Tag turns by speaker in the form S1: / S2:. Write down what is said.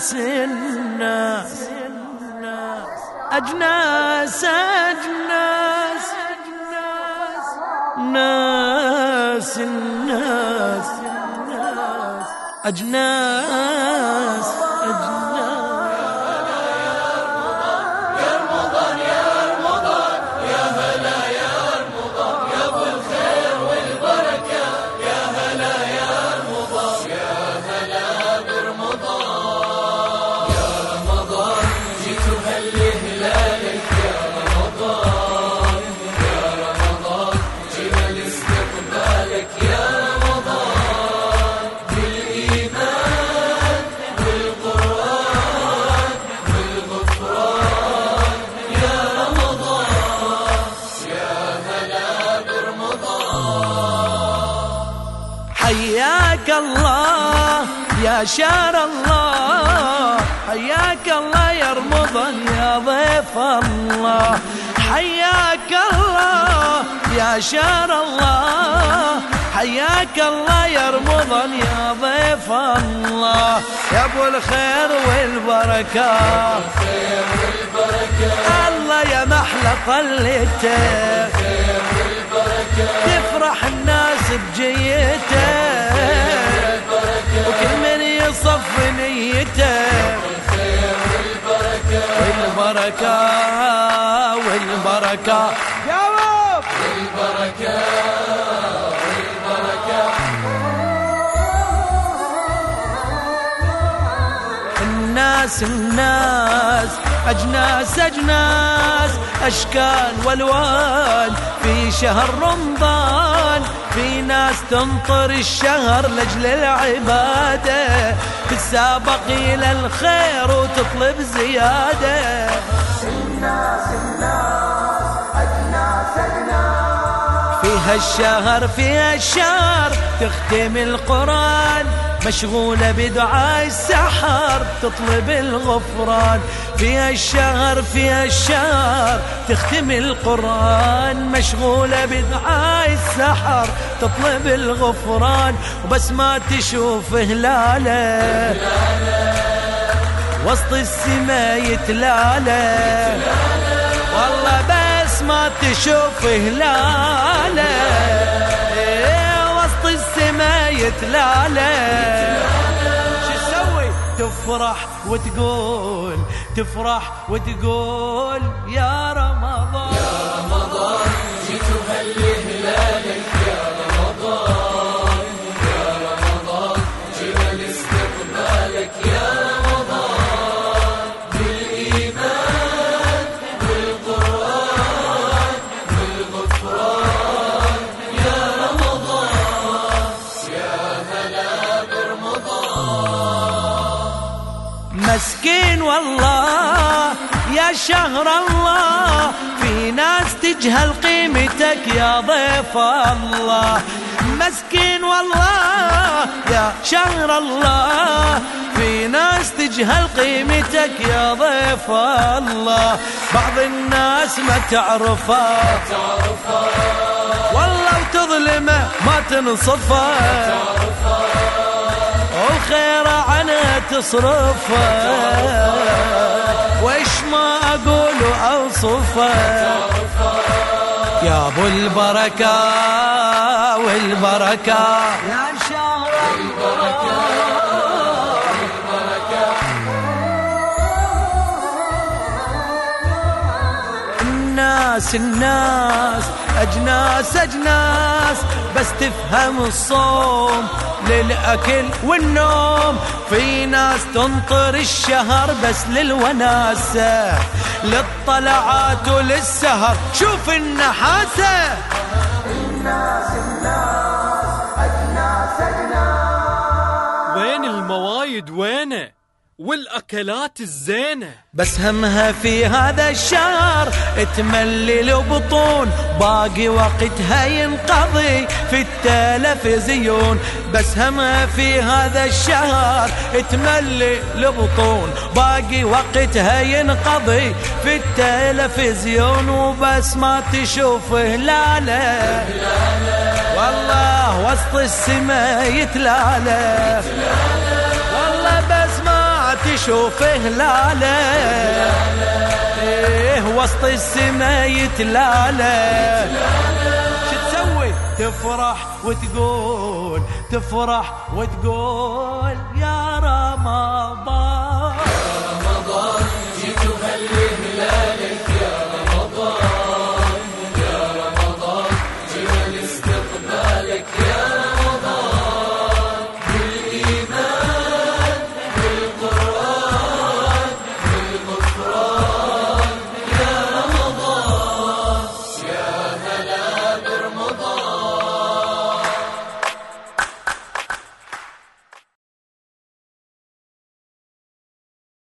S1: أجناس الناس أجناس أجناس ناس الناس أجناس. حياك الله يا شار الله. حياك الله يا رمضان يا ضيف الله. حياك الله يا شار الله. حياك الله يا رمضان يا ضيف الله. يا أبو الخير والبركة. الله يا محلى طلته تفرح الناس بجيته. يصف نيته. والبركة والبركة. يا رب والبركة والبركة الناس الناس أجناس أجناس أشكال وألوان. في شهر رمضان في ناس تنطر الشهر لجل العبادة. تتسابق إلى الخير وتطلب زيادة. الناس الناس أجناس في هالشهر تختم القرآن مشغولة بدعاء السحر. تطلب الغفران في الشهر في الشهر. تختم القرآن مشغولة بدعاء السحر. تطلب الغفران وبس ما تشوف هلالة. وسط السما يتلالة. والله بس ما تشوف هلاله وسط السما يتلاله. تفرح وتقول تفرح وتقول يا رمضان.
S2: يا رمضان جيت هلي
S1: مسكين والله يا شهر الله في ناس تجهل قيمتك يا ضيف الله. مسكين والله يا شهر الله في ناس تجهل قيمتك يا ضيف الله. بعض الناس ما تعرفه والله وتظلمه ما تنصفه. والخير عنها تصرفه. وإيش ما أقول وأوصفه يا أبو البركة والبركة. يا شهر البركة الناس الناس أجناس أجناس. بس تفهم الصوم للأكل والنوم. في ناس تنطر الشهر بس للوناسة للطلعات وللسهر. شوف النحاسة الناس الناس أجناس أجناس
S3: وين الموايد؟ وينه؟ والأكلات الزينة.
S1: بس همها في هذا الشهر تملل بطون باقي وقتها ينقضي في التلفزيون. بس همها في هذا الشهر تملل بطون باقي وقتها ينقضي في التلفزيون. وبس ما تشوف هلاله والله وسط السما يتلاله ما يشوف هلاله إيه وسط السما يتلاله. شو تسوي؟ تفرح وتقول تفرح وتقول يا